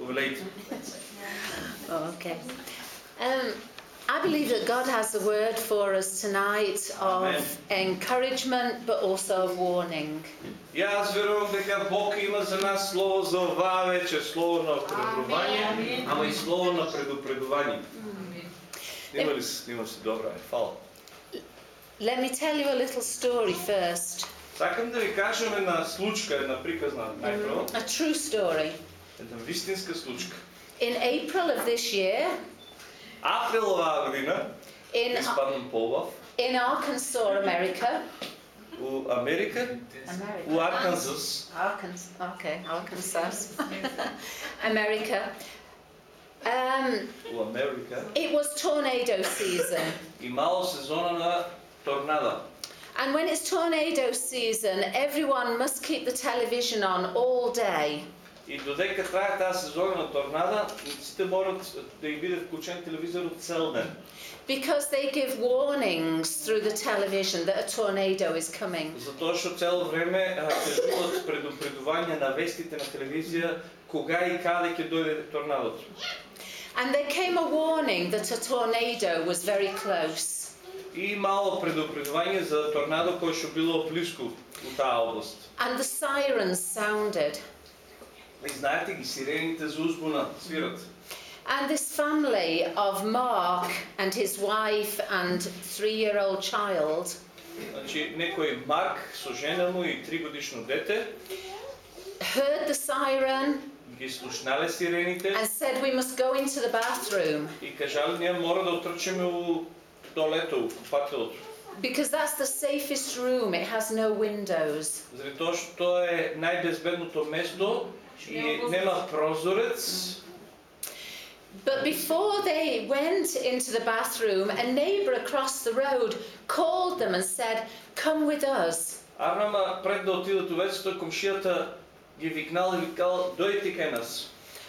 Повелейте. Oh, okay. Um, I believe that God has a word for us tonight Amen. of encouragement but also of warning. И аз верувам дека Бог има за нас слово за оваа вечер, слово на обрадување, ама и слово на предупредување. Снима ли се, снима се, добра е, фала. Let me tell you a little story first. Сакам да ви кажем една случка, една приказна најпрво, A true story. една вистинска случка. In April of this year, Април оваа година, in, испаднам полав, in Arkansas, America, у Америка, у Арканзас, Arkansas, okay, Arkansas, America. Um, у Америка, it was tornado season. имало сезона на торнада. And when it's tornado season, everyone must keep the television on all day. И додека трае таа сезона на торнада, сите морат да ги биде вклучен телевизорот цел ден. Because they give warnings through the television that a tornado is coming. Затоа што цело време а, кажуваат предупредување на вестите на телевизија кога и каде ќе дојде торнадото. And there came a warning that a tornado was very close. И имало предупредување за торнадо кој што било блиску у таа област. And the sirens sounded. И знаете ги сирените за узбуна свират. And this family of Mark and his wife and three year old child Значи некој Марк со жена му и тригодишно дете heard the siren ги слушнале сирените and said, We must go into the bathroom и кажале ние мора да отрчеме у туалето, у купателот. because that's the safest room, it has no windows. Заради тоа што тоа е најбезбедното место и нема прозорец. But before they went into the bathroom, a neighbour across the road called them and said, Come with us. Арнама пред да отидат у вецето, комшијата ги викнал и викал, дојдете кај нас.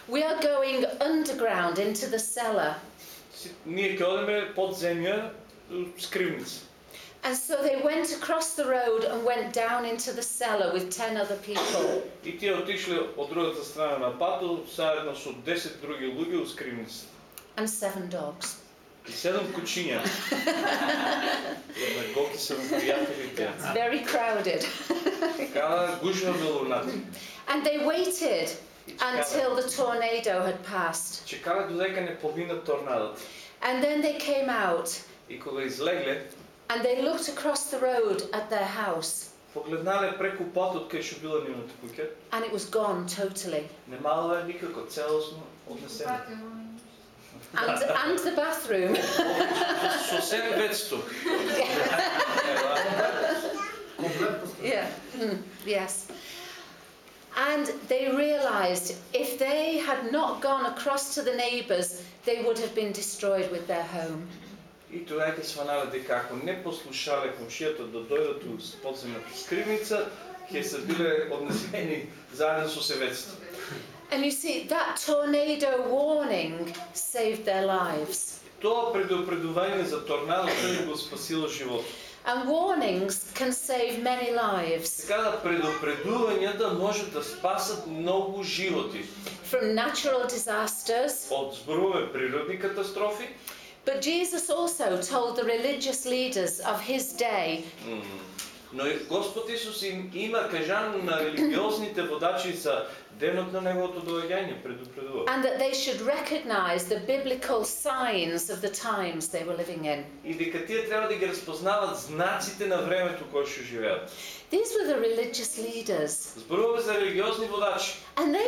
We are going underground into the cellar. Си- Ние ќе одиме под земја, у скривница. And so they went across the road and went down into the cellar with 10 other people. И тие отишле од другата страна на патот, заедно со 10 други луѓе у скривницата. and seven dogs. И седам кучиња. Една гоки се пријателите. It's very crowded. Када гужва било внатре. And they waited И чекале. until the tornado had passed. Чекале додека не помина торнадот. And then they came out И кога излегле, and they looked across the road at their house погледнале преку патот кај што била нивната куќа, and it was gone totally. немало е никако целосно однесено. And, and the bathroom. Со себе ветсто. yeah. mm, yes. And they realized if they had not gone across to the neighbors, they would have been destroyed with their home. И тогава сванале дека ако не послушале комшијата да дојдат у подземната скривница, ќе се биле однесени заедно со севеците. And you see, that tornado warning saved their lives. Тоа предупредување за торнадото го спасило живот. And warnings can save many lives Така да предупредувањата може да спасат многу животи from natural disasters. од зборуваме природни катастрофи, But Jesus also told the religious leaders of his day М, Но и Господ Исус им има кажано на религиозните водачи за денот на неговото доаѓање, предупредува. and that they should recognize the biblical signs of the times they were living in. И дека тие треба да ги разпознават знаците на времето кое што живеат. These were the religious leaders, Зборуваме за религиозни водачи. and they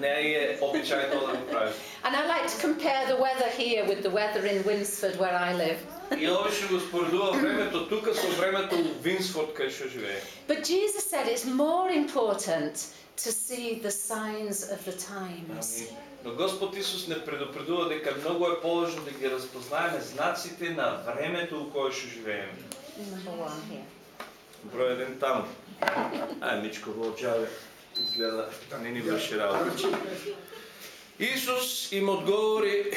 Не е обичај тоа да and I like to compare the weather here with the weather in Winsford where I live. И обично го споредува времето тука со времето у Винсфорд кај што живее. But Jesus said it's more important to see the signs of the times. Но Господ Исус не предупредува дека многу е положно да ги разпознаеме знаците на времето у кое што живееме. Number one here. Број еден таму. А, Мичко во очаве. Изгледа, не ни врши работа. Исус им одговори,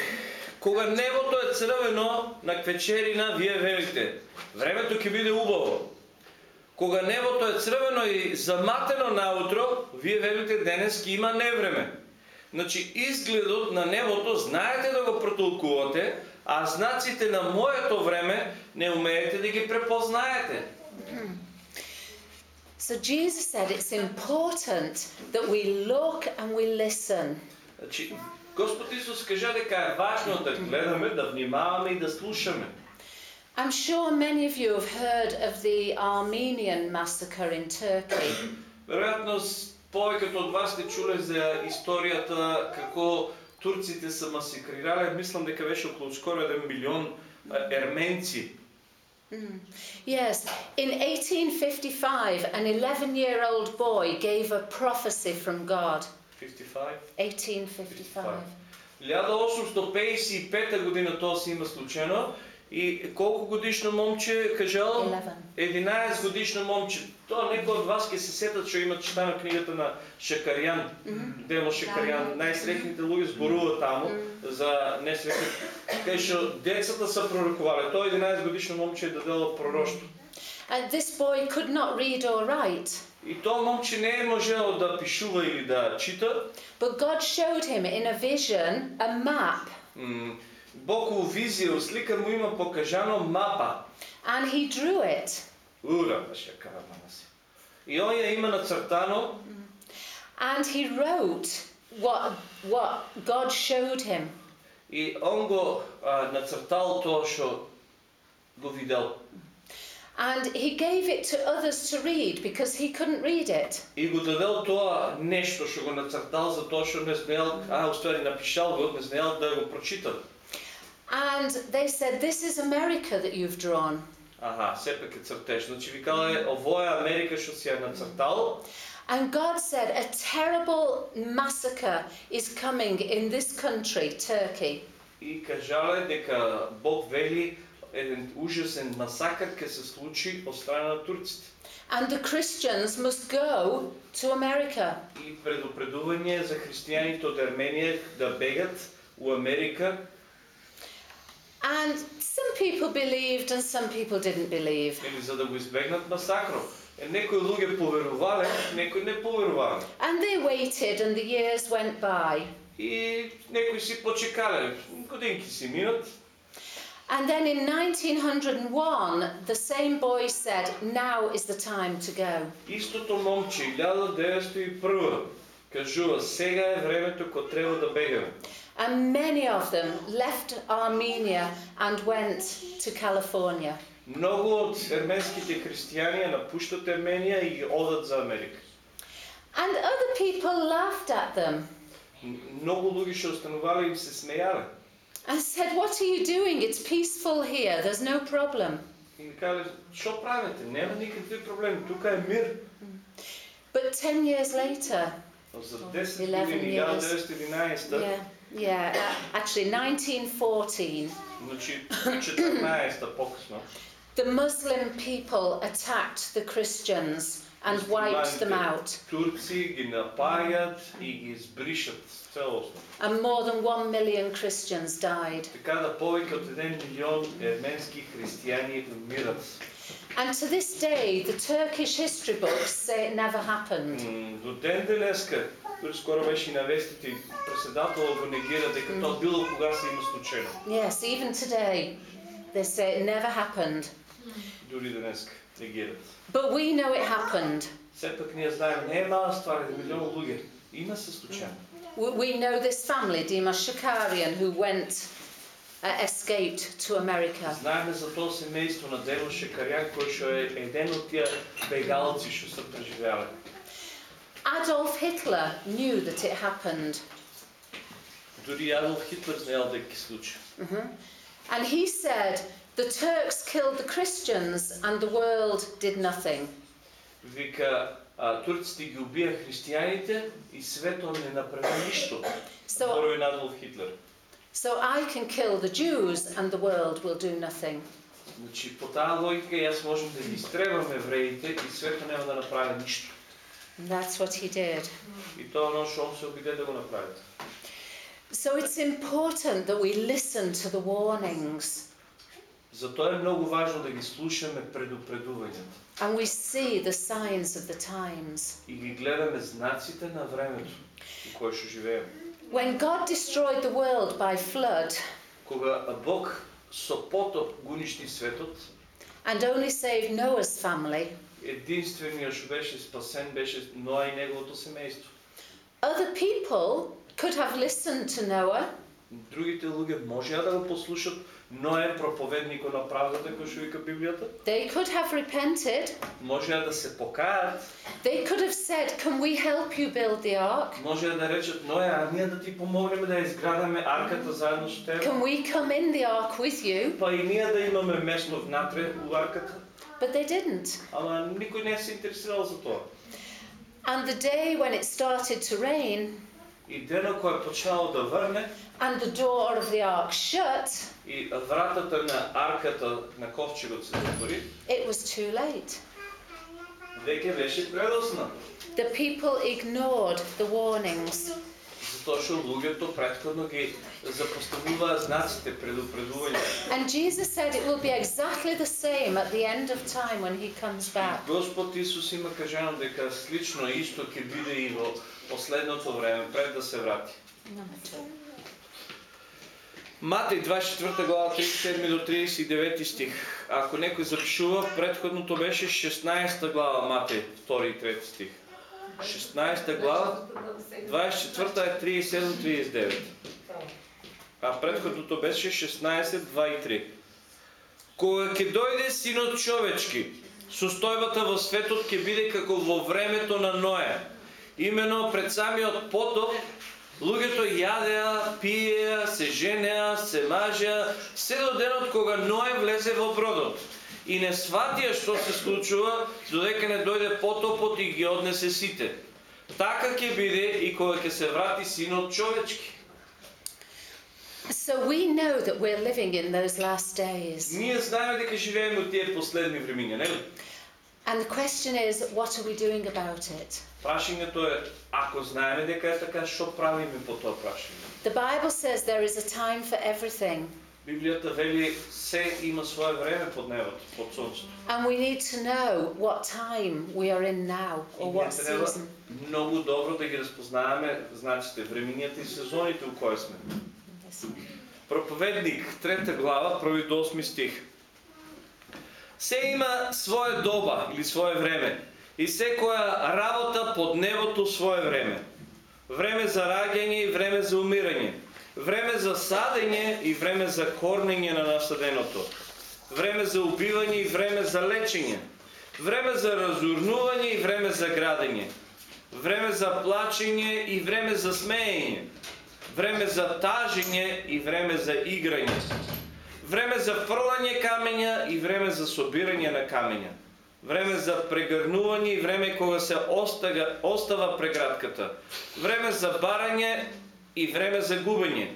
кога небото е црвено на квечерина, вие велите, времето ќе биде убаво. Кога небото е црвено и заматено наутро, вие велите денес ќе има невреме. Значи изгледот на небото знаете да го протолкувате, а знаците на моето време не умеете да ги препознаете. So Jesus said it's important that we look and we listen. Значи, Господ Исус кажа дека е важно да гледаме, да внимаваме и да слушаме. I'm sure many of you have heard of the Armenian massacre in Turkey. Веројатно с- повеќето од вас сте чуле за историјата како турците се масакрирале, мислам дека беше околу скоро 1 милион а, ерменци. Yes, in 1855, an 11 year old boy gave a prophecy from God. 55. 1855. 1855 година тоа се има случено и колку годишно момче кажал? 11. 11 годишно момче. Тоа некој од вас ќе се сетат што има читана книгата на Шекарјан. Дело Шекарјан, најсреќните луѓе зборува таму за несреќни. Кај што децата се пророкувале. Тоа 11 годишно момче е дадело пророштво. And this boy could not read or write, И тоа момче не е можело да пишува или да чита. but God showed him in a vision a map, М, Бог у визија, у слика му има покажано мапа. and he drew it. Ура, беше кара мама си. И он ја има нацртано And he wrote what, what God showed him. и он го а, нацртал тоа што го видел. And he gave it to others to read because he couldn't read it. И го дадел тоа нешто што го нацртал за тоа што не знаел, а уствари напишал го, не знаел да го прочитат. And they said, This is America that you've drawn. Аха, сепак е цртеж. Значи викале, ово е Америка што си ја нацртал And God said, A terrible massacre is coming in this country, Turkey. и кажале дека Бог вели еден ужасен масакар ќе се случи од страна на турците. And the Christians must go to America. И предупредување за христијаните од Арменија да бегат у Америка And some people believed and some people didn't believe. или за да го избегнат масакров. Е, некои луѓе поверувале, некои не поверувале. And they waited, and the years went by. И некои си почекале, годинки си минат. And then in 1901, the same boy said, Now is the time to go. Истото момче, 1901, кажува, сега е времето кога треба да бегаме. And many of them left Armenia and went to California. Многу од ерменските христијани ја напуштат Ерменија и одат за Америка. And other people laughed at them М- Многу луѓе што останувале им се смејале. and said, What are you doing? It's peaceful here, there's no problem. И ми кажале, што правите? Нема никакви проблеми, тука е мир. But 10 years later, Но за 10 11 години, years. 1911, yeah, yeah, uh, actually 1914, значи 14 по-късно, the Muslim people attacked the Christians and wiped them out. турци ги напаѓат и ги избришат целосно. And more than 1 million Christians died. Така да повеќе од 1 милион ерменски христијани умират. And to this day, the Turkish history books say it never happened. М, До ден денеска, тур Скоро беше и на вестите председател го негира дека mm. тоа било кога се има случајно. Yes, even today they say it never happened. Дури денеска негират. But we know it happened. Сепак ние знаеме не е мала ствар, е милион луѓе. Има се случајно. We know this family, Demos Shakarian, who went uh, escaped to America. Знаеме за тоа семејство на Демо Шакарјан кој што е еден од тие бегалци што се преживеале. Adolf Hitler knew that it happened. Дури Адолф Хитлер знаел дека ќе случи. Mhm. And he said, the Turks killed the Christians and the world did nothing. Вика, а, турците ги убија християните и свето не направи ништо. So- Зборови на Адолф Хитлер. So I can kill the Jews and the world will do nothing. Значи, по таа логика јас можам да ги изтребам евреите и свето нема да направи ништо. And that's what he did. И тоа е оно што он се обиде да го направи. So it's important that we listen to the warnings Затоа е многу важно да ги слушаме предупредувањата and we see the signs of the times. и ги гледаме знаците на времето во кое што живееме. When God destroyed the world by flood Кога Бог со потоп го уништи светот, and only saved Noah's family, единствениот што беше спасен беше Ноа и неговото семејство. other people could have listened to Noah Другите луѓе можеа да го послушат Ное проповедникот на правдата кој што вика Библијата, They could have repented. можеа да се покаат, They could have said, Can we help you build the ark? можеа да речат Ное, а ние да ти помогнеме да ја изградаме арката заедно со тебе. Can we come in the ark with you? Па и ние да имаме место внатре у арката. But they didn't. Ама никој не се интересирал за тоа. And the day when it started to rain И денот кој почнало да врне and the door of the ark shut, и вратата на арката на ковчегот се затвори, it was too late. веќе беше предосно. The people ignored the warnings. Затоа што луѓето претходно ги запоставуваа знаците, предупредувањата. And Jesus said it will be exactly the same at the end of time when he comes back. Господ Исус има кажано дека слично исто ќе биде и во последното време пред да се врати. Матеј 24 глава 37 до 39 стих. Ако некој запишува, предходното беше 16 глава Матеј 2 и 3 стих. 16 глава 24 е 37-39. А предходното беше 16, 2 и 3. Кога ќе дојде синот човечки, состојбата во светот ќе биде како во времето на Ноја. Имено пред самиот потоп, луѓето јадеа, пиеа, се женеа, се мажеа, се до денот кога Ној влезе во бродот. И не сватија што се случува, додека не дојде потопот и ги однесе сите. Така ќе биде и кога ќе се врати синот човечки. So we know that we're living in those last days. Ние знаеме дека живееме во тие последни времиња, нели? And the question is, what are we doing about it? Прашањето е, ако знаеме дека е така, што правиме по тоа прашање? The Bible says there is a time for everything, Библијата вели се има свое време под небото, под сонцето. and we need to know what time we are in now or what season. многу добро да ги разпознаваме, значите, времињата и сезоните у кои сме. Проповедник, трета глава, први до 8 стих. Се има свое доба или свое време и секоја работа под небото свое време. Време за раѓање и време за умирање. Време за садење и време за корнење на насаденото. Време за убивање и време за лечење. Време за разурнување и време за градење. Време за плачење и време за смеење. Време за тажење и време за играње. Време за фрлање камења и време за собирање на камења. Време за прегрнување и време кога се остага, остава преградката. Време за барање и време за губење.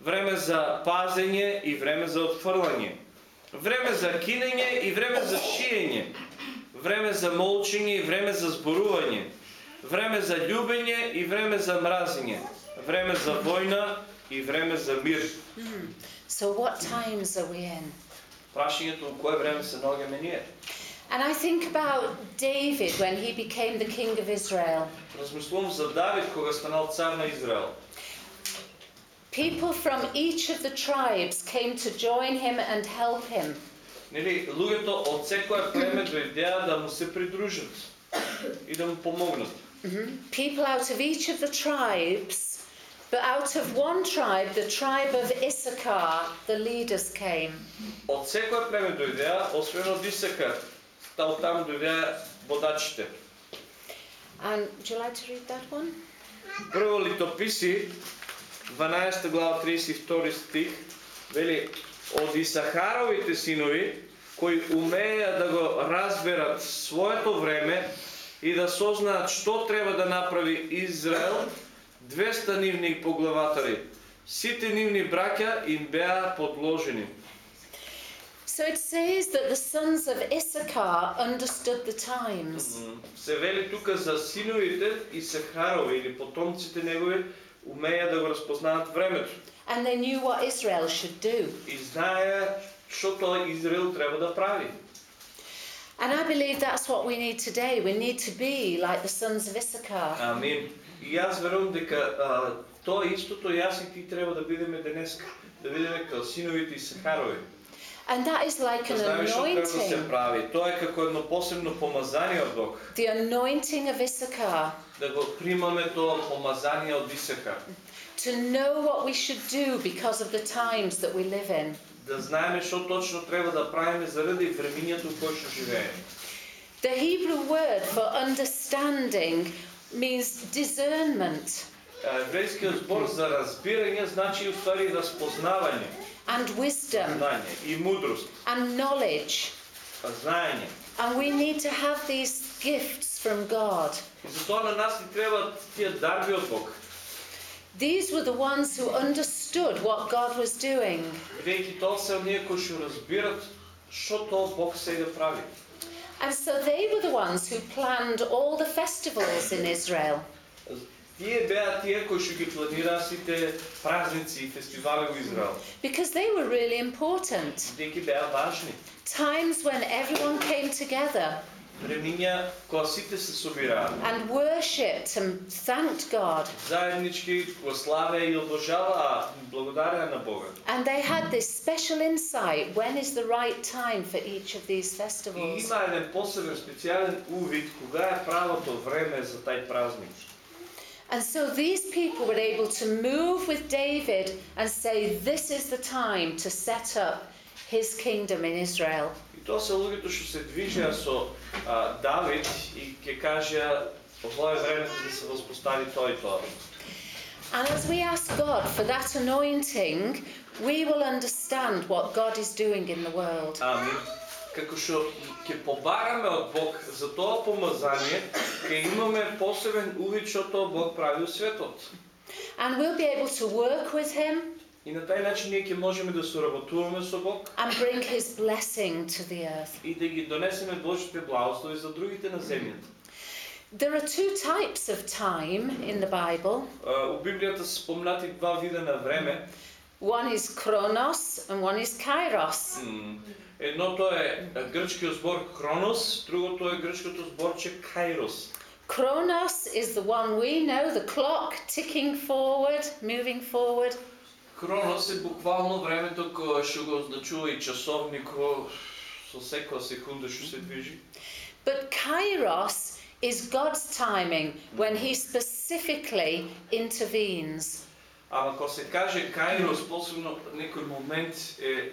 Време за пазење и време за отфрлање. Време за кинење и време за шиење. Време за молчење и време за зборување. Време за љубење и време за мразење. Време за војна и време за мир. So, what times are we in? Прашањето у кое време се наоѓаме ние? And I think about David when he became the king of Israel. Размислувам за Давид кога станал цар на Израел. People from each of the tribes came to join him and help him. Нели, луѓето од секое племе дојдеа да му се придружат и да му помогнат. People out of each of the tribes, but out of one tribe, the tribe of Issachar, the leaders came. Од секое племе дојдеа, освен од Исака, та од таму дојдеа водачите. And would you like to read that one? Прво литописи, 12 глава 32 стих, вели од Исахаровите синови, кои умееа да го разберат своето време и да сознаат што треба да направи Израел, 200 нивни поглаватари. Сите нивни браќа им беа подложени. So it says that the sons of Issachar understood the times. Се вели тука за синовите и Сахарови или потомците негови умеја да го разпознаат времето And they knew what Israel should do. и знае што тоа Израел треба да прави. And I believe that's what we need today. We need to be like the sons of Issachar. Амин. И јас верувам дека а, тоа истото јас и ти треба да бидеме денес, да бидеме како синовите и Сахарови. And that is like Да an знаеме што треба да се anointing. прави. Тоа е како едно посебно помазание од Бог. The anointing of Issachar Да го примаме тоа помазание од Исака. to know what we should do because of the times that we live in. Да знаеме што точно треба да правиме заради времињето во кое што живееме. The Hebrew word for understanding means discernment А, Еврејскиот збор за разбирање значи уствари разпознавање, and wisdom and knowledge. And we need to have these gifts from God. These were the ones who understood what God was doing. And so they were the ones who planned all the festivals in Israel. Тие беа тие кои што ги планираа сите празници и фестивали во Израел. Because they were really important. Бидејќи беа важни. Times when everyone came together Времиња кога сите се собираа. and worshipped and thanked God. Заеднички го славеа и обожаваа, благодареа на Бога. And they had this special insight when is the right time for each of these И festivals. има еден посебен специјален увид кога е правото време за тај празник. And so these people were able to move with David and say, This is the time to set up his kingdom in Israel. И тоа се луѓето што се движеа со а, Давид и ќе кажеа ова е времето да се воспостави тоа и тоа. And as we ask God for that anointing, we will understand what God is doing in the world. Амин. Како што ќе побараме од Бог за тоа помазание, ќе имаме посебен увид што тоа Бог прави у светот. And we'll be able to work with Him И на тај начин ние ќе можеме да соработуваме со Бог and bring His blessing to the earth. и да ги донесеме Божите благослови за другите на земјата. There are two types of time in the Bible У Библијата се спомнати два вида на време. one is chronos and one is kairos. М, Едното е гръцкият сбор Кронос, другото е гръцкото сборче Кайрос. Chronos is the one we know, the clock ticking forward, moving forward. Кронос е буквално времето, кое ще го означува и часовник, со всяка секунда ще се движи. But Kairos is God's timing when he specifically intervenes. Ама ако се каже Кайрос, посебно некој момент е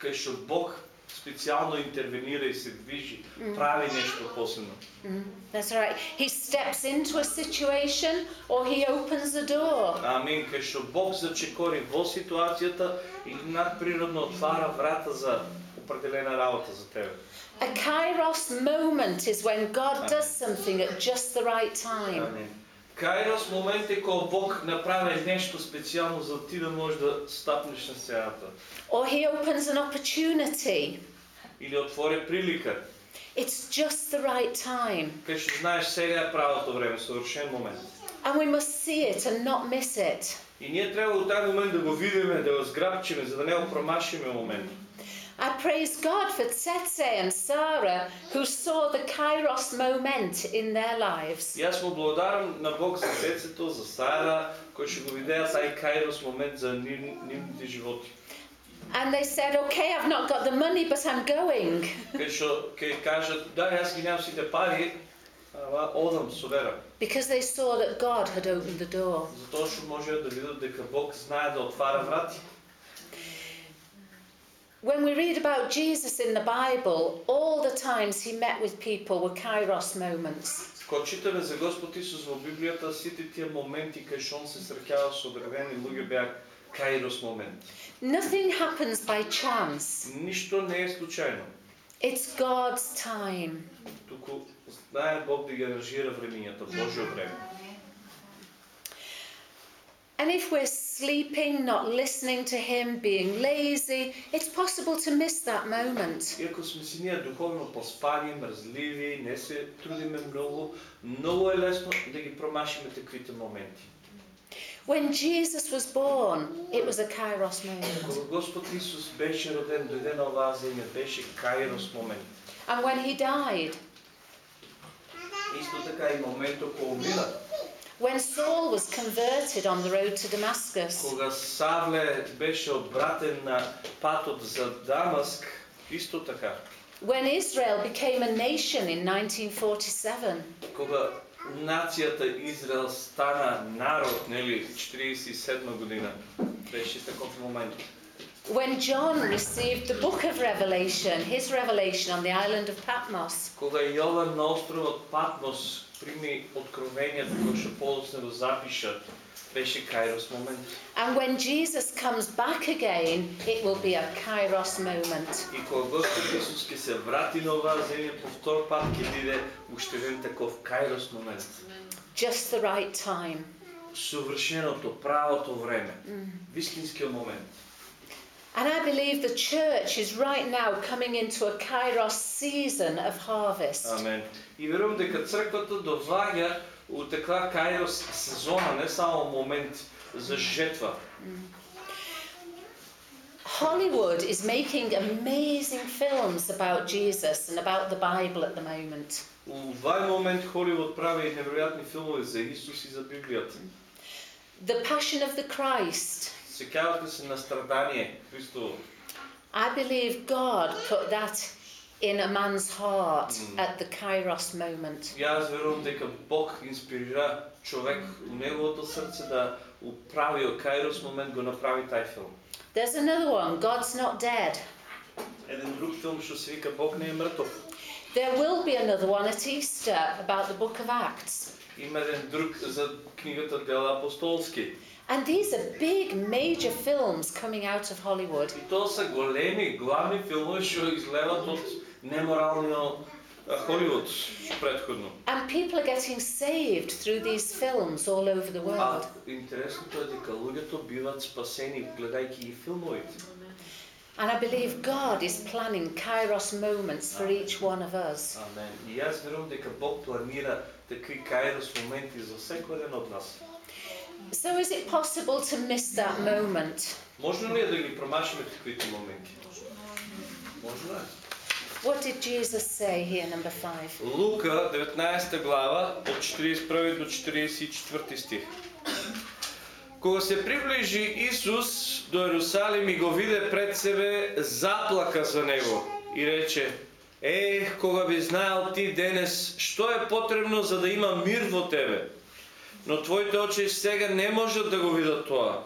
кај што Бог специјално интервенира и се движи, прави нешто посебно. Mm, that's right. He steps into a situation or He opens a door. Амин, кај што Бог зачекори во ситуацијата и надприродно отвара врата за определена работа за тебе. A kairos moment is when God does something at just the right time. Амин. Каирос момент е кога Бог направи нешто специјално за ти да можеш да стапнеш на сцената. Or He opens an opportunity. Или отвори прилика, It's just the right time. кај што знаеш сега е правото време, совршен момент. And we must see it and not miss it. И ние треба во тај момент да го видиме, да го зграбчиме, за да не го промашиме момент. I praise God for Tsetse and Sarah who saw the kairos moment in their lives. И јас му благодарам на Бог за децето, за Сара, кои што го видеа тај каирос момент за нив- нивните животи. And they said, okay, I've not got the money, but I'm going. Кај што ќе кажат, да, јас ги немам сите пари, ама одам со вера. Because they saw that God had opened the door. Затоа што можеа да видат дека Бог знае да отвара врати. When we read about Jesus in the Bible, all the times he met with people were kairos moments. Кога читаме за Господ Исус во Библијата, сите тие моменти кај што он се среќава со одредени луѓе беа каирос момент. Nothing happens by chance. Ништо не е случајно. It's God's time. Туку знае Бог да ги аранжира времињата, Божјо време. And if we're sleeping, not listening to Him, being lazy, it's possible to miss that moment. Иако сме си ние духовно поспани, мрзливи, не се трудиме многу, многу е лесно да ги промашиме таквите моменти. When Jesus was born, it was a kairos moment. Кога Господ Исус беше роден, дојде на оваа земја, беше каирос момент. And when He died, Исто така и моментот кога умира, when Saul was converted on the road to Damascus, кога Савле беше обратен на патот за Дамаск, исто така. when Israel became a nation in 1947, Кога нацијата Израел стана народ, нели, 47 година, беше таков момент. when John received the book of Revelation, his revelation on the island of Patmos, Кога Јован на островот Патмос прими откровението кој што подоцна го запиша, беше Каирос момент. and when Jesus comes back again, it will be a kairos moment. И кога Господ Исус ќе се врати на оваа земја по втор пат ќе биде уште еден таков Каирос момент. Just the right time. Совршеното, правото време, вистинскиот момент. And I believe the church is right now coming into a kairos season of harvest. Амен. И верувам дека црквата доваѓа у таква Каирос сезона, не само момент за жетва. Hollywood is making amazing films about Jesus and about the Bible at the moment. У вај момент Холивуд прави неверојатни филмови за Исус и за Библијата. The Passion of the Christ. Сеќавате се на страдание Христово. I believe God put that in a man's heart at the kairos moment. Јас верувам дека Бог инспирира човек у неговото срце да у правиот Каирос момент го направи тај филм. There's another one, God's Not Dead. Еден друг филм што се вика Бог не е мртов. There will be another one at Easter about the book of Acts. Има еден друг за книгата Дела апостолски. And these are big, major films coming out of Hollywood. И тоа се големи, главни филмови што излеват од неморалниот а, Холивуд предходно. And people are getting saved through these films all over the А world. интересното е дека луѓето биваат спасени гледајќи ги филмовите. And I believe God is planning kairos moments for each one of us. Амен. И јас верувам дека Бог планира такви каирос моменти за секој еден од нас. So is it possible to miss that moment? Можно ли е да ги промашиме таквите моменти? Можно е. What did Jesus say here, number 5? Лука, 19 глава, от 41 до 44 стих. Кога се приближи Исус до Ерусалим и го виде пред себе, заплака за него и рече, Ех, кога би знаел ти денес, што е потребно за да има мир во тебе. Но твоите очи сега не можат да го видат тоа.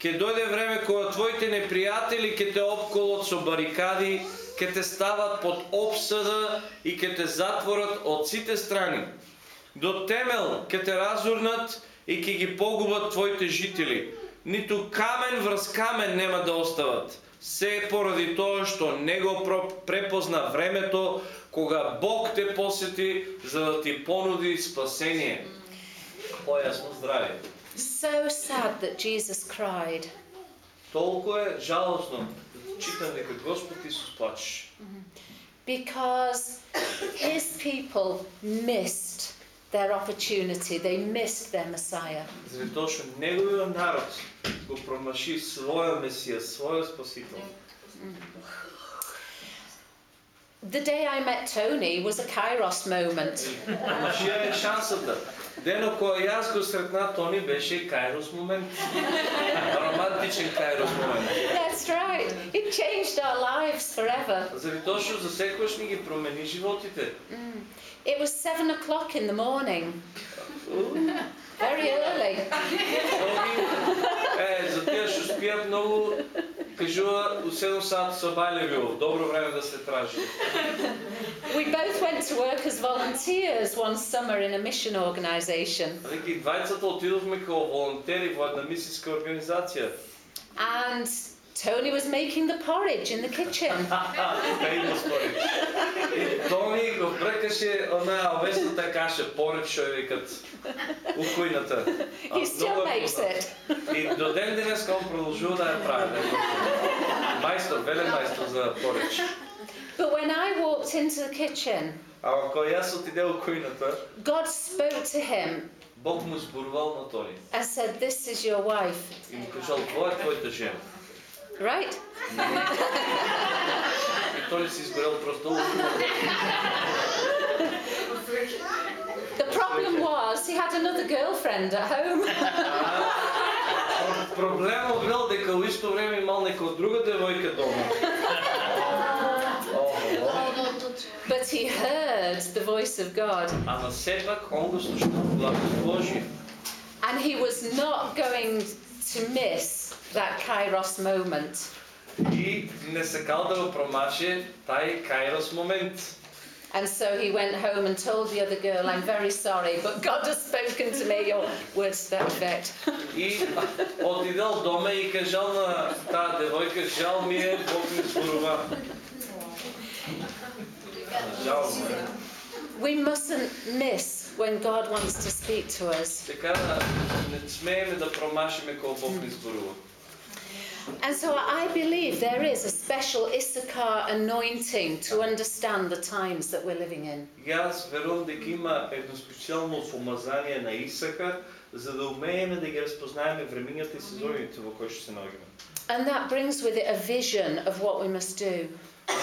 Ке дојде време кога твоите непријатели ке те обколот со барикади, ке те стават под обсада и ке те затворат од сите страни. До темел ке те разурнат и ке ги погубат твоите жители. Ниту камен врз камен нема да остават. Се поради тоа што не го препозна времето кога Бог те посети за да ти понуди спасение. Појасно здраве. So sad that Jesus cried. Толку е жалосно да читам дека Господ Исус плачеше. Because his people missed their opportunity, they missed their Messiah. Заради тоа што неговиот народ го промаши својот Месија, својот Спасител. The day I met Tony was a kairos moment. Ама шија е шансата. Денот кога јас го сретна Тони беше и Каирос момент. Романтичен Каирос момент. That's right. It changed our lives forever. Заради тоа што за секојаш ни ги промени животите. It was seven o'clock in the morning, very early. Е, за тие што спијат многу, кажува у 7 сат со бајле било. Добро време да се тражи. We both went to work as volunteers one summer in a mission organisation. Веќе и двајцата отидовме како волонтери во една мисиска организација. And Tony was making the porridge in the kitchen. Famous porridge. И Тони го бръкаше она овесната каша, поридж, што ја викат у кујната. А, He still многу е makes познат. it. И до ден денес он продолжува да ја прави. да ја готви. Мајстор, велен мајстор за поридж. But when I walked into the kitchen, А кога јас отиде у кујната, God spoke to him Бог му зборувал на Тони. and said, This is your wife. И му кажал, това е твоята жена. Right? И Тони си изгорел просто. The problem was he had another girlfriend at home. Про- Проблемот бил дека у исто време имал нека друга девојка дома. Охо. But he heard the voice of God Ама сепак он го слушнал гласот Божи. and he was not going to miss that Kairos moment. И не сакал да го промаше тај кајрос момент. And so he went home and told the other girl, I'm very sorry, but God has spoken to me, or words to that effect. И отидел дома и кажал на таа девојка, жал ми е, Бог ми зборува. Жал ми е. We mustn't miss when God wants to speak to us. Така да не смееме да промашиме кога Бог ни зборува. And so I believe there is a special Issachar anointing to understand the times that we're living in. И аз верувам дека има едно специално помазание на Исака, за да умееме да ги разпознаеме времењата и сезоните во кои што се наоѓаме. And that brings with it a vision of what we must do.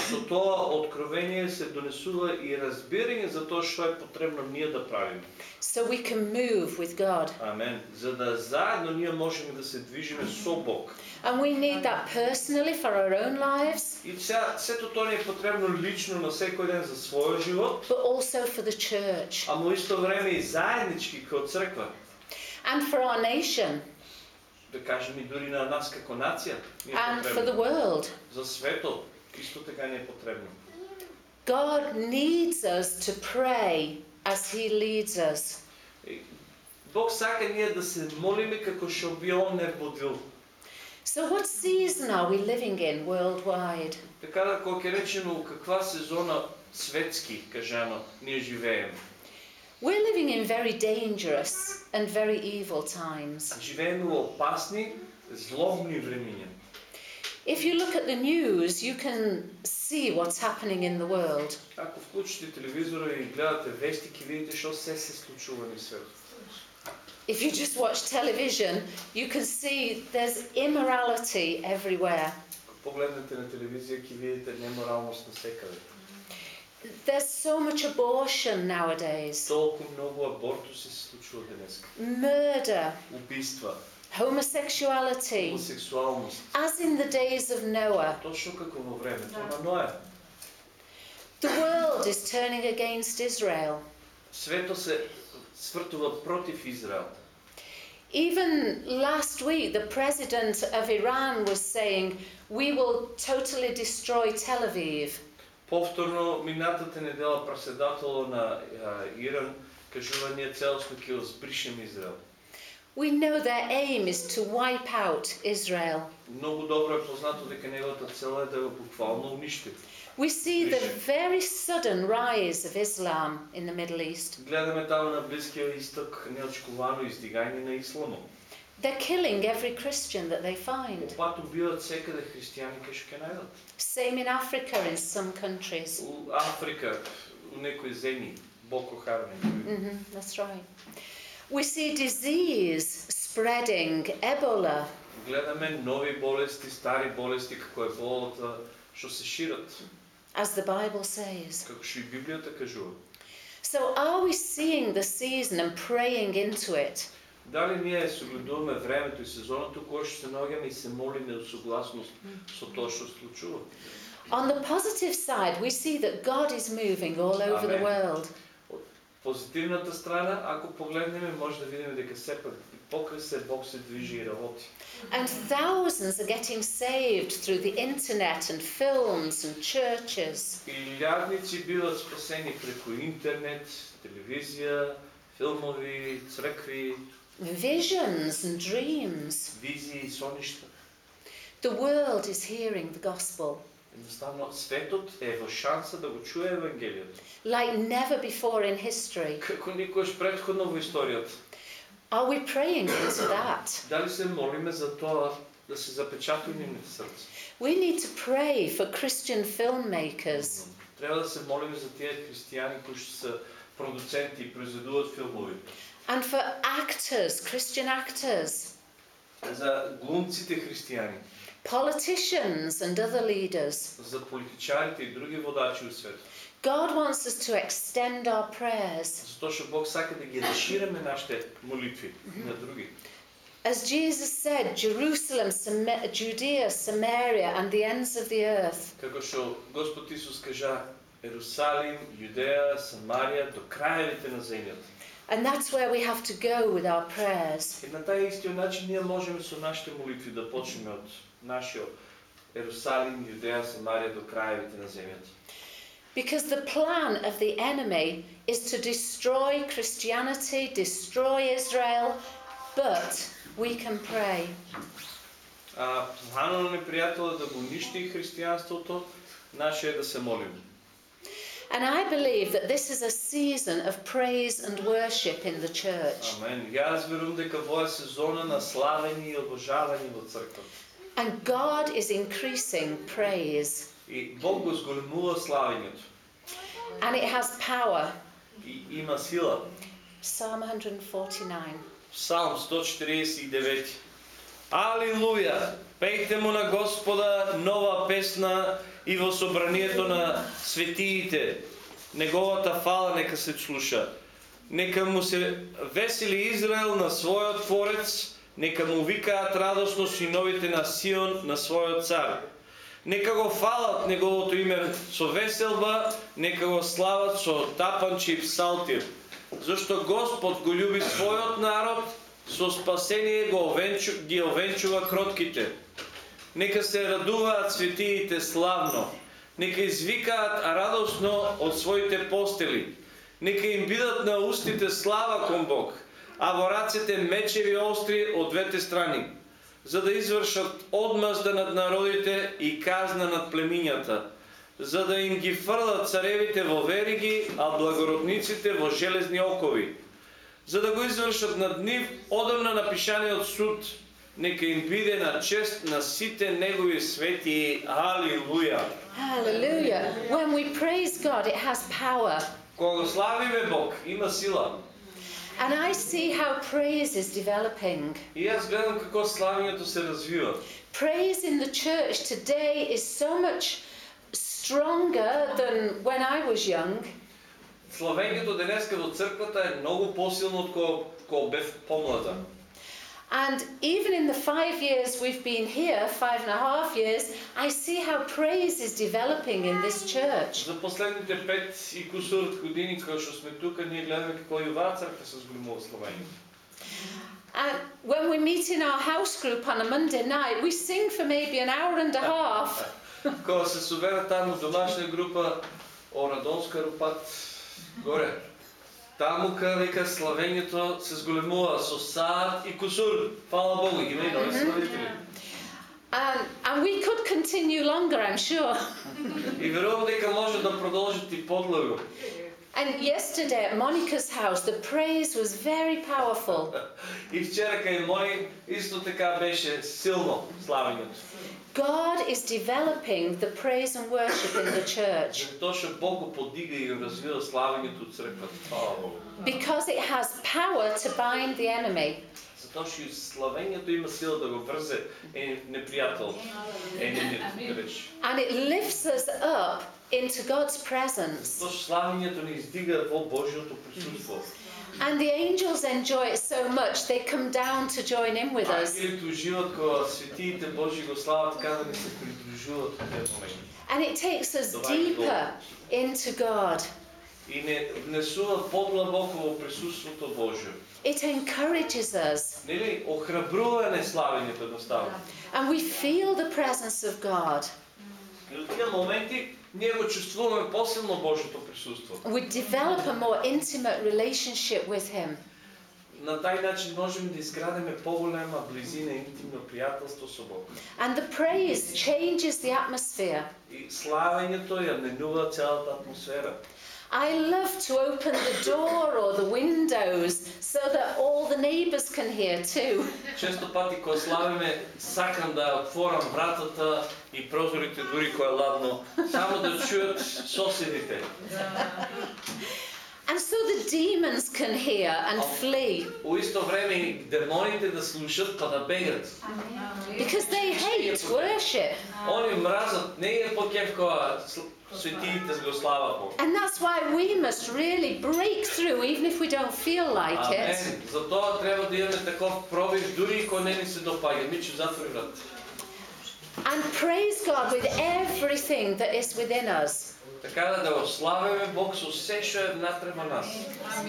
Со тоа откровение се донесува и разбирање за тоа што е потребно ние да правиме. So we can move with God. Амен. За да заедно ние можеме да се движиме со Бог. And we need that personally for our own lives, И сега, сето тоа ни е потребно лично на секој ден за својот живот, but also for the church ама во исто време и заеднички како црква. and for our nation Да кажем и дури на нас како нација. And for the world. За светот. Исто така ни е потребно. God needs us to pray as He leads us. И Бог сака ние да се молиме како што би Он не водил. So, what season are we living in worldwide? Така да кога ќе речеме у каква сезона светски, кажано, ние живееме. We're living in very dangerous and very evil times. Живееме во опасни, злобни времиња. If you look at the news, you can see what's happening in the world. Ако вклучите телевизора и гледате вести, ќе видите што се се случува на светот. If you just watch television, you can see there's immorality everywhere. Ако погледнете на телевизија, ќе видите неморалност насекаде. There's so much abortion nowadays, Толку многу абортуси се случува денес. murder, Убиства, homosexuality, хомосексуалност. as in the days of Noah. Точно како во времето на Ноја. The world is turning against Israel. Свето се свртува против Израел. Even last week, the president of Iran was saying, We will totally destroy Tel Aviv. Повторно, минатата недела председател на а, Иран кажува ние целосно ќе го збришеме Израел. We know their aim is to wipe out Israel. Многу добро е познато дека неговата цел е да го буквално уништи. We see the very sudden rise of Islam in the Middle East. Гледаме таму на Блискиот исток неочкувано издигање на исламот. They're killing every Christian that they find. Опат убиват секаде христијани кај што ќе најдат. Same in Africa in some countries. У Африка, у некои земји, Боко Харам. hmm that's right. We see disease spreading, Ebola, Гледаме нови болести, стари болести, како е болата, што се шират, as the Bible says. како што и Библијата кажува. So, are we seeing the season and praying into it? Дали ние согледуваме времето и сезоното кое што се наоѓаме и се молиме во согласност со тоа што се случува? On the positive side, we see that God is moving all over the Amen. world. Од позитивната страна, ако погледнеме, може да видиме дека сепак и покрај се Бог се движи и работи. And thousands are getting saved through the internet and films and churches. Илјадници биват спасени преку интернет, телевизија, филмови, цркви, Visions and dreams. визии и соништа. The world is hearing the gospel Едноставно светот е во шанса да го чуе евангелието. like never before in history. Како никош претходно во историјата. Are we praying into that? Дали се молиме за тоа да се запечатува нивните срца? We need to pray for Christian filmmakers Треба да се молиме за тие христијани кои што се продуценти и произведуваат филмови. and for actors, Christian actors, За глумците христијани, politicians, and other leaders. за политичарите и други водачи од светот. God wants us to extend our prayers. Затоа што Бог сака да ги расширеме нашите молитви на други. As Jesus said, Jerusalem, Sam- Judea, Samaria, and the ends of the earth. Како што Господ Исус кажа, Ерусалим, Јудеја, Самарија, до краевите на земјата. And that's where we have to go with our prayers. И на тај истиот начин ние можеме со нашите молитви да почнеме од нашиот Ерусалим, Јудеја, Самарија до краевите на земјата. Because the plan of the enemy is to destroy Christianity, destroy Israel, but we can pray. А планот на непријателот е да го уништи христијанството, наше е да се молиме. And I believe that this is a season of praise and worship in the church. Амен. Јас верувам дека во е сезона на славење и обожавање во црквата. And God is increasing praise. И Бог го зголемува славењето. And it has power. И има сила. Psalm 149. Псалм 149. Алилуја! Пејте му на Господа нова песна и во собранието на светиите. Неговата фала нека се слуша. Нека му се весели Израел на својот Творец, нека му викаат радосно синовите на Сион на својот цар. Нека го фалат неговото име со веселба, нека го слават со тапанчи и псалтир. Зашто Господ го љуби својот народ, со спасение го овенчу, ги овенчува кротките. Нека се радуваат светиите славно, нека извикаат радосно од своите постели, нека им бидат на устите слава кон Бог, а во рацете мечеви остри од двете страни, за да извршат одмазда над народите и казна над племињата, за да им ги фрлат царевите во вериги, а благородниците во железни окови, за да го извршат над нив одамна напишаниот суд, нека им биде на чест на сите негови свети. Алилуја! Hallelujah. When we praise God, it has power. Кога славиме Бог, има сила. And I see how praise is developing. И јас гледам како славењето се развива. Praise in the church today is so much stronger than when I was young. Славењето денеска во црквата е многу посилно од кога, кога бев помлада. And even in the five years we've been here, five and a half years, I see how praise is developing in this church. За последните пет и кусур години кога што сме тука, ние гледаме како и оваа црква се зголемува славењето. And when we meet in our house group on a Monday night, we sing for maybe an hour and a half. Кога се собера таму домашна група, Орадонска рупат, горе. Таму кај века славењето се зголемува со саат и кусур. Фала Богу, ги има и нови славители. And, and we could continue longer, I'm sure. И верувам дека може да продолжат и подлого. And yesterday at Monica's house, the praise was very powerful. И вчера кај мој исто така беше силно славењето. God is developing the praise and worship in the church Затоа што Бог го подига и го развива славењето од црквата. Фала Богу. because it has power to bind the enemy. Затоа што и славењето има сила да го врзе е непријател. Е не речи. And it lifts us up into God's presence. Тоа славењето ни издига во Божјото присуство. And the angels enjoy it so much, they come down to join in with us. And it takes us deeper into God. It encourages us. And we feel the presence of God. И ние го чувствуваме посилно Божјото присуство. We develop a more intimate relationship with Him. на тај начин можеме да изградиме поголема близина, интимно пријателство со Бог. And the praise changes the atmosphere. И славењето ја менува целата атмосфера. I love to open the door or the windows so that all the neighbours can hear too. Често пати кога славиме, сакам да отворам вратата и прозорите дури кога е ладно, само да чујат соседите. And so the demons can hear and flee У исто време и демоните да слушат па да бегат. because they hate worship. Они мразат, не е по-кеф кога сл- светиите го слава Бог. And that's why we must really break through even if we don't feel like it. Амен. Затоа треба да имаме таков пробив, дури и кога не ни се допаѓа. Мичо, затвори врат. And praise God with everything that is within us. Така да да го славиме Бог со се што е внатре во нас.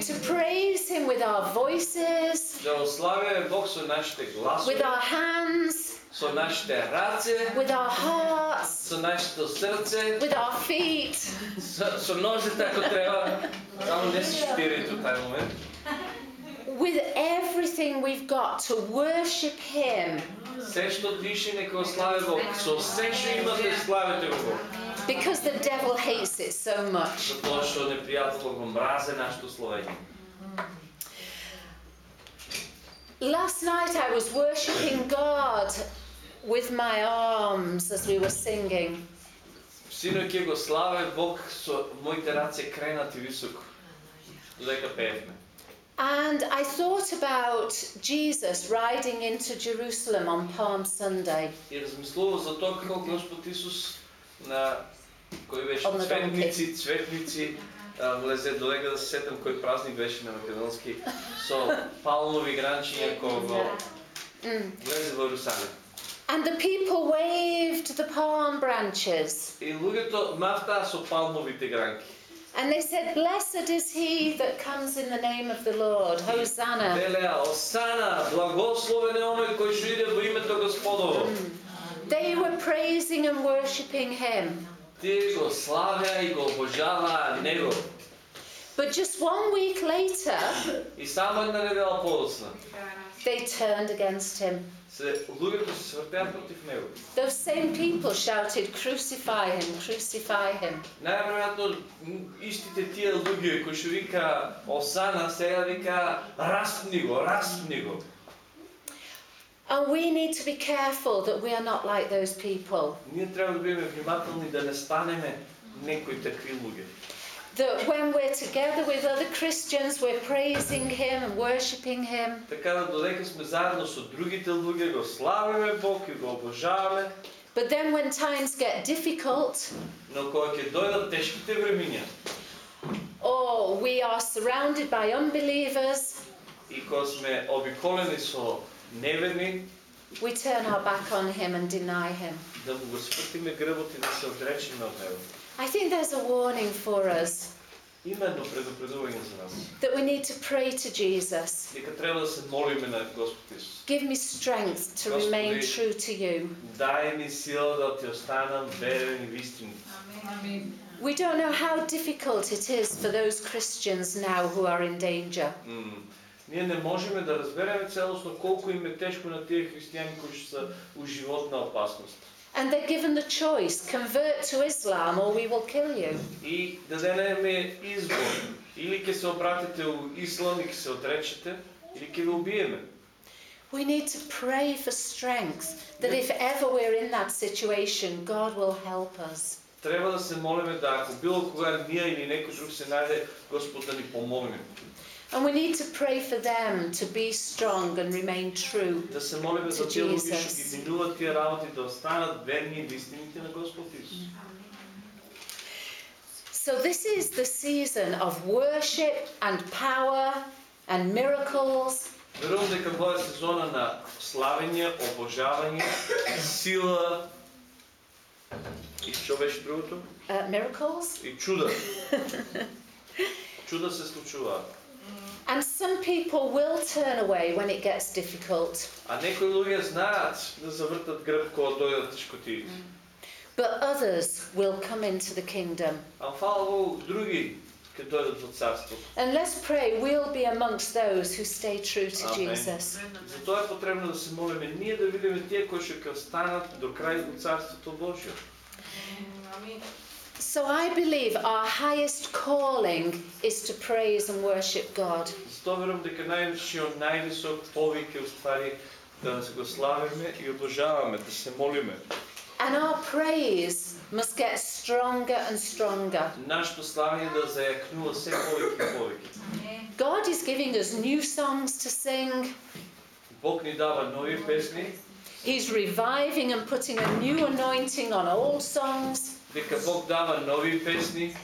To praise Him with our voices, Да го славиме Бог со нашите гласови, with our hands, со нашите раце, with our hearts, со нашето срце, with our feet, со, со нозите ако треба. Само не се штирите у тај момент. with everything we've got to worship Him Се што дише нека го слави Бог. Со се што имате славите го Бог. because the devil hates it so much. Затоа што непријателот го мразе нашето славење. Last night I was worshipping God with my arms as we were singing. Синоќ ќе го славе Бог со моите раце кренати високо. Додека пеевме. And I thought about Jesus riding into Jerusalem on Palm Sunday. И размислував за тоа како Господ Исус на кој беше On the цветници, цветници, а, влезе долега да се сетам кој празник беше на македонски, со палмови гранчиња кој во Mm. влезе во Иерусалим. And the people waved the palm branches И луѓето мафтаа со палмовите гранки. and they said, Blessed is he that comes in the name of the Lord, Hosanna. Велеа, Осана, благословен е оној кој што иде во името Господово. They were praising and worshipping him. Тие го славеа и го обожаваа Него. But just one week later, И само една недела подоцна, they turned against him. се луѓето се свртеа против Него. Those same people shouted, Crucify him, crucify him. Најверојатно м, истите тие луѓе кои што вика Осана, сега вика распни го, распни го. And we need to be careful that we are not like those people. Ние треба да бидеме внимателни да не станеме некои такви луѓе. That when we're together with other Christians, we're praising him and worshipping him. Така да додека сме заедно со другите луѓе го славиме Бог и го обожаваме, But then when times get difficult, но кога ќе дојдат тешките времиња or we are surrounded by unbelievers, и кога сме обиколени со неверни, we turn our back on him and deny him. да му го свртиме грбот и да се отречеме од него. I think there's a warning for us Има едно предупредување за нас. that we need to pray to Jesus. Дека треба да се молиме на Господ Исус. Give me strength to remain Господи. true to you. Дај ми сила да ти останам верен и вистин. We don't know how difficult it is for those Christians now who are in danger. М, Ние не можеме да разбереме целосно колку им е тешко на тие христијани кои што се у животна опасност. And they're given the choice convert to Islam or we will kill you. И даденеме избор. Или ќе се обратите у ислам и ќе се отречете, или ќе ве убиеме. We need to pray for strength that if ever we're in that situation, God will help us. Треба да се молиме да ако било кога ние или некој друг се најде, Господ да ни помогне. And we need to pray for them to be strong and remain true. Да се молиме за To тие луѓе што Jesus. ги минуваат тие работи да останат верни и вистините на Господ Исус. So, this is the season of worship and power and miracles. Верувам дека ова е сезона на славење, обожавање, сила и што беше другото? Uh, miracles? И чуда. Чуда се случуваат. And some people will turn away when it gets difficult, А некои луѓе знаат да завртат грб кога дојдат тешкотии. but others will come into the kingdom. А фала Богу, други, ќе дојдат во царството. And let's pray we'll be amongst those who stay true to Amen. Jesus. Затоа е потребно да се молиме ние да видиме тие кои што ќе останат до крај во царството Божјо. So I believe our highest calling is to praise and worship God. Затоа верувам дека највисшиот највисок повик е уствари да се го славиме и обожаваме, да се молиме. And our praise must get stronger and stronger. Нашето славење да зајакнува се повеќе и повеќе. God is giving us new songs to sing. Бог ни дава нови песни, He's reviving and putting a new anointing on old songs. Дека Бог дава нови песни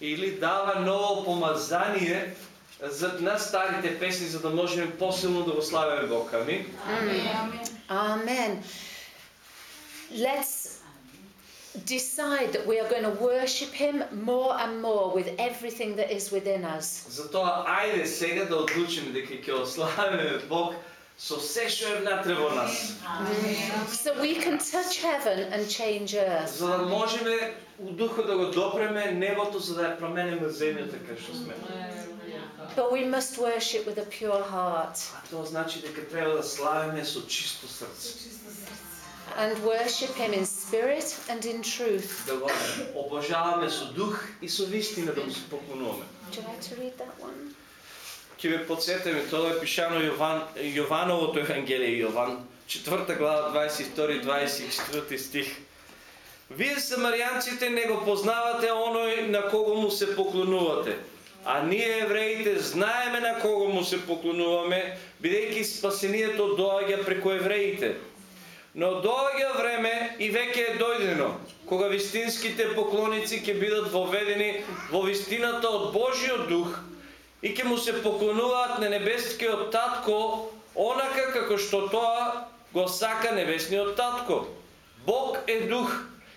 или дава ново помазание за на старите песни за да можеме посилно да го славиме Бог. Амин. Amen. Let's decide that we are going to worship Him more and more with everything that is within us. Затоа ајде сега да одлучиме дека ќе го славиме Бог со се што е внатре во нас. So we can touch heaven and change earth. За да можеме у духот да го допреме небото за да ја промениме земјата кај што сме. But we must worship with a pure heart А тоа значи дека треба да славиме со чисто срце. and worship Him in spirit and in truth. Да го обожаваме со дух и со вистина да му се поклонуваме. Would you like to read that one? Ќе ве подсетиме, тоа е пишано Јован, Јовановото Евангелие, Јован, 4 глава, 22-24 стих. Вие самарјанците не го познавате оној на кого му се поклонувате, а ние евреите знаеме на кого му се поклонуваме, бидејќи спасението доаѓа преку евреите. Но доаѓа време и веќе е дојдено, кога вистинските поклоници ќе бидат воведени во вистината од Божиот дух и ќе му се поклонуваат на небескиот татко, онака како што тоа го сака небесниот татко. Бог е дух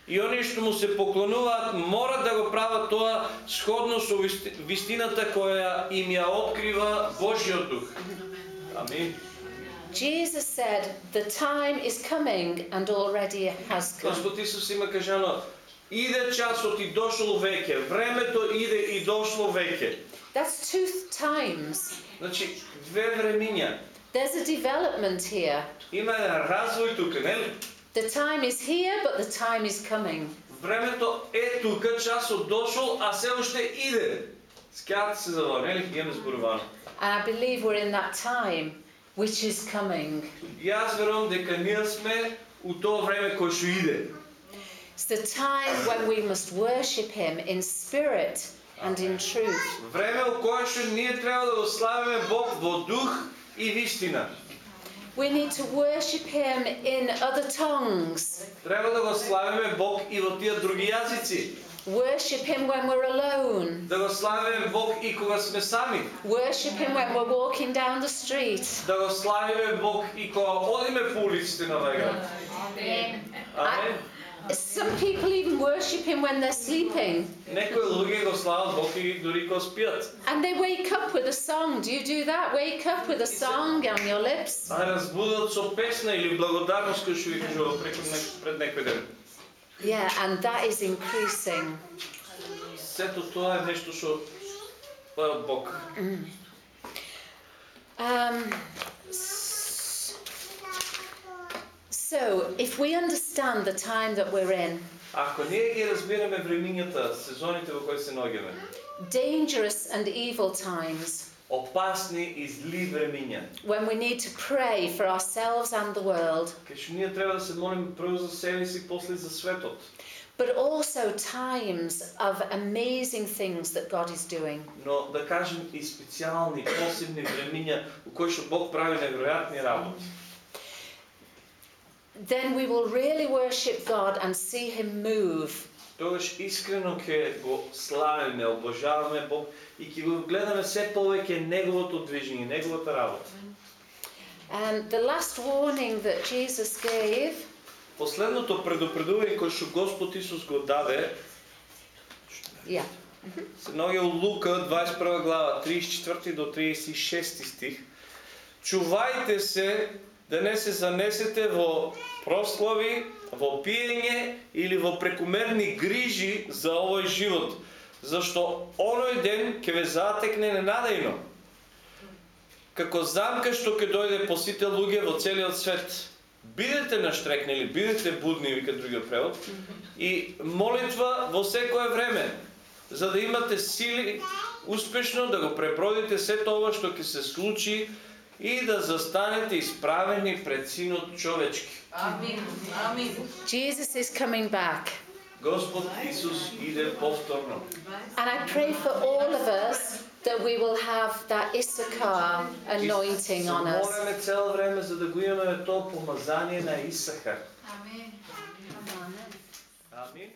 и оние што му се поклонуваат мора да го прават тоа сходно со висти- вистината која им ја открива Божиот дух. Амин. Jesus said, The time is coming and already has come. Господ Исус има кажано, иде часот и дошло веќе, времето иде и дошло веќе. That's two times. Значи, две времиња. There's a development here. Има еден развој тука, нели? The time is here, but the time is coming. Времето е тука, часот дошол, а се уште иде. Скјат се за нели? Имаме зборувано. And I believe we're in that time which is coming. Јас верувам дека ние сме у тоа време кој што иде. It's the time when we must worship Him in spirit and in truth. Време у кое што ние треба да го славиме Бог во дух и вистина. We need to worship Him in other tongues. Треба да го славиме Бог и во тие други јазици. Worship Him when we're alone. Да го славиме Бог и кога сме сами. Worship Him when we're walking down the street. Да го славиме Бог и кога одиме по улиците на вега. Амен. Some people even worship Him when they're sleeping. Некои луѓе го слават Бог и дури кога спијат. And they wake up with a song. Do you do that? Wake up with a song on your lips? А разбудат со песна или благодарност кој што ви кажува преку не- пред некој ден. Yeah, and that is increasing. Сето тоа е нешто што тоа е од Бог. Um, s- so, if we understand the time that we're in, Ако ние ги разбираме времињата, сезоните во кои се наоѓаме, dangerous and evil times, опасни и зли времиња, when we need to pray for ourselves and the world, кај што ние треба да се молиме прво за себе си, после за светот, but also times of amazing things that God is doing. но да кажем и специјални, посебни времиња у кои што Бог прави неверојатни работи. Then we will really worship God and see Him move. Тогаш искрено ќе го славиме, обожаваме Бог и ќе го гледаме се повеќе неговото движење, неговата работа. And the last warning that Jesus gave Последното предупредување кое што Господ Исус го даде yeah, се наоѓа у Лука 21 глава 34 до 36 стих. Чувајте се да не се занесете во прослави, во пиење или во прекумерни грижи за овој живот, Зашто оној ден ќе ве затекне ненадејно. Како замка што ќе дојде по сите луѓе во целиот свет. Бидете наштрекнели, бидете будни, вика другиот превод, и молитва во секое време, за да имате сили успешно да го пребродите сето ова што ќе се случи и да застанете исправени пред Синот човечки. Амин. Амин. Jesus is coming back. Господ Исус иде повторно. And I pray for all of us that we will have that Issachar anointing Се on us. молиме цело време за да го имаме тоа помазание на Исахар. Амин. Amen. Амин.